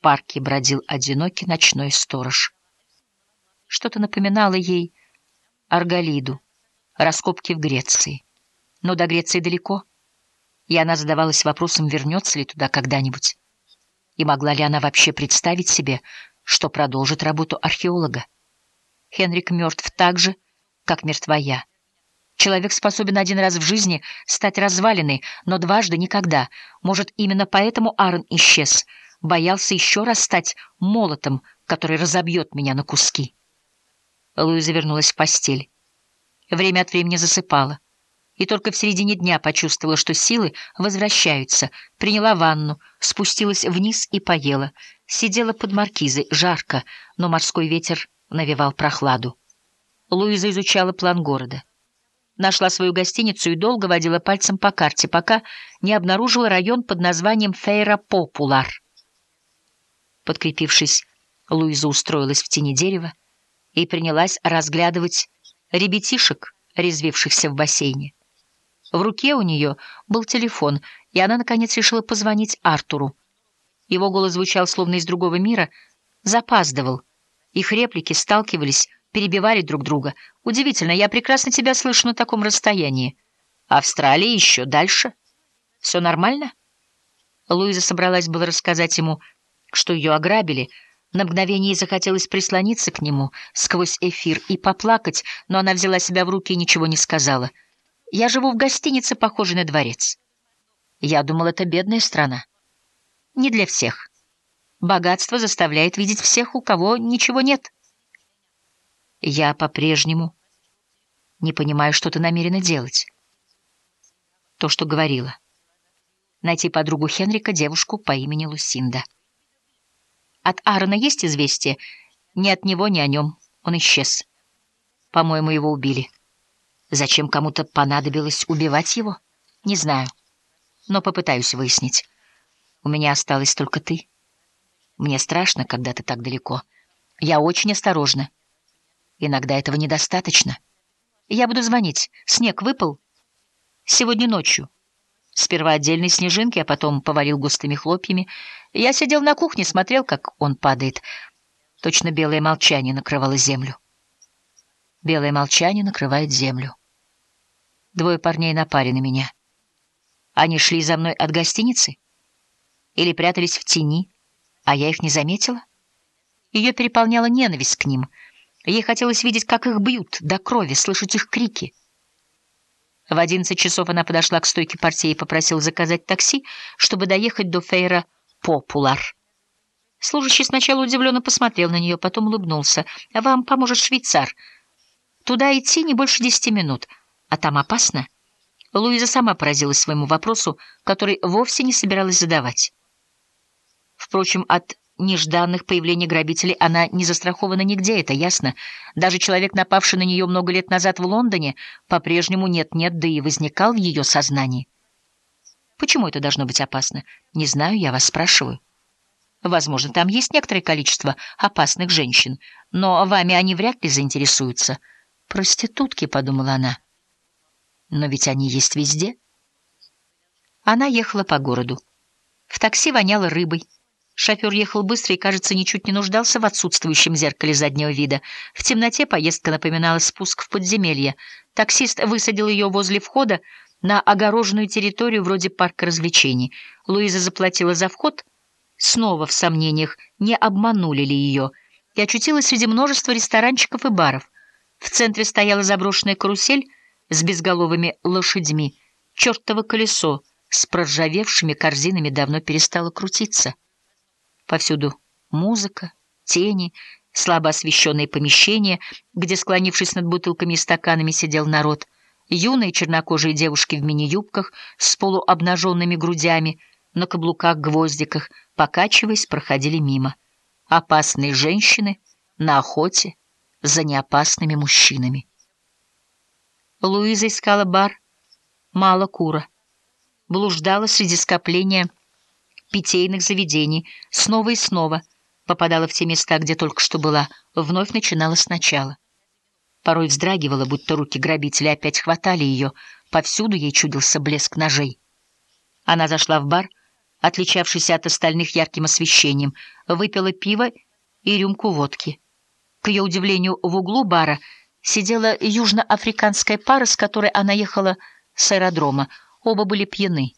В парке бродил одинокий ночной сторож. Что-то напоминало ей Арголиду, раскопки в Греции. Но до Греции далеко, и она задавалась вопросом, вернется ли туда когда-нибудь. И могла ли она вообще представить себе, что продолжит работу археолога? Хенрик мертв так же, как мертва я. Человек способен один раз в жизни стать развалиной, но дважды никогда. Может, именно поэтому Аарон исчез, боялся еще раз стать молотом, который разобьет меня на куски. Луиза вернулась в постель. Время от времени засыпала. И только в середине дня почувствовала, что силы возвращаются. Приняла ванну, спустилась вниз и поела. Сидела под маркизой, жарко, но морской ветер навевал прохладу. Луиза изучала план города. Нашла свою гостиницу и долго водила пальцем по карте, пока не обнаружила район под названием Фейра Популар. Подкрепившись, Луиза устроилась в тени дерева и принялась разглядывать ребятишек, резвившихся в бассейне. В руке у нее был телефон, и она, наконец, решила позвонить Артуру. Его голос звучал словно из другого мира, запаздывал. Их реплики сталкивались, перебивали друг друга. «Удивительно, я прекрасно тебя слышу на таком расстоянии. Австралия еще дальше. Все нормально?» Луиза собралась было рассказать ему, что ее ограбили. На мгновение захотелось прислониться к нему сквозь эфир и поплакать, но она взяла себя в руки и ничего не сказала. «Я живу в гостинице, похожей на дворец. Я думал, это бедная страна. Не для всех. Богатство заставляет видеть всех, у кого ничего нет». Я по-прежнему не понимаю, что ты намерена делать. То, что говорила. Найти подругу Хенрика, девушку по имени Лусинда. От Аарона есть известие? Ни от него, ни о нем. Он исчез. По-моему, его убили. Зачем кому-то понадобилось убивать его? Не знаю. Но попытаюсь выяснить. У меня осталась только ты. Мне страшно, когда ты так далеко. Я очень осторожна. Иногда этого недостаточно. Я буду звонить. Снег выпал? Сегодня ночью. Сперва отдельные снежинки, а потом повалил густыми хлопьями. Я сидел на кухне, смотрел, как он падает. Точно белое молчание накрывало землю. Белое молчание накрывает землю. Двое парней напали на меня. Они шли за мной от гостиницы? Или прятались в тени, а я их не заметила? Ее переполняла ненависть к ним — Ей хотелось видеть, как их бьют до крови, слышать их крики. В одиннадцать часов она подошла к стойке партии и попросила заказать такси, чтобы доехать до Фейра Популар. Служащий сначала удивленно посмотрел на нее, потом улыбнулся. «Вам поможет швейцар. Туда идти не больше десяти минут. А там опасно?» Луиза сама поразилась своему вопросу, который вовсе не собиралась задавать. Впрочем, от нежданных появлений грабителей она не застрахована нигде, это ясно. Даже человек, напавший на нее много лет назад в Лондоне, по-прежнему нет-нет, да и возникал в ее сознании. Почему это должно быть опасно? Не знаю, я вас спрашиваю. Возможно, там есть некоторое количество опасных женщин, но вами они вряд ли заинтересуются. Проститутки, — подумала она. Но ведь они есть везде. Она ехала по городу. В такси воняло рыбой. Шофер ехал быстро и, кажется, ничуть не нуждался в отсутствующем зеркале заднего вида. В темноте поездка напоминала спуск в подземелье. Таксист высадил ее возле входа на огороженную территорию вроде парка развлечений. Луиза заплатила за вход, снова в сомнениях, не обманули ли ее, и очутилась среди множества ресторанчиков и баров. В центре стояла заброшенная карусель с безголовыми лошадьми. Чертово колесо с проржавевшими корзинами давно перестало крутиться. Повсюду музыка, тени, слабо освещенные помещения, где, склонившись над бутылками и стаканами, сидел народ. Юные чернокожие девушки в мини-юбках с полуобнаженными грудями, на каблуках-гвоздиках, покачиваясь, проходили мимо. Опасные женщины на охоте за неопасными мужчинами. Луиза искала бар «Мало кура», блуждала среди скопления питейных заведений, снова и снова попадала в те места, где только что была, вновь начинала сначала. Порой вздрагивала, будто руки грабителя опять хватали ее, повсюду ей чудился блеск ножей. Она зашла в бар, отличавшийся от остальных ярким освещением, выпила пиво и рюмку водки. К ее удивлению, в углу бара сидела южноафриканская пара, с которой она ехала с аэродрома. Оба были пьяны.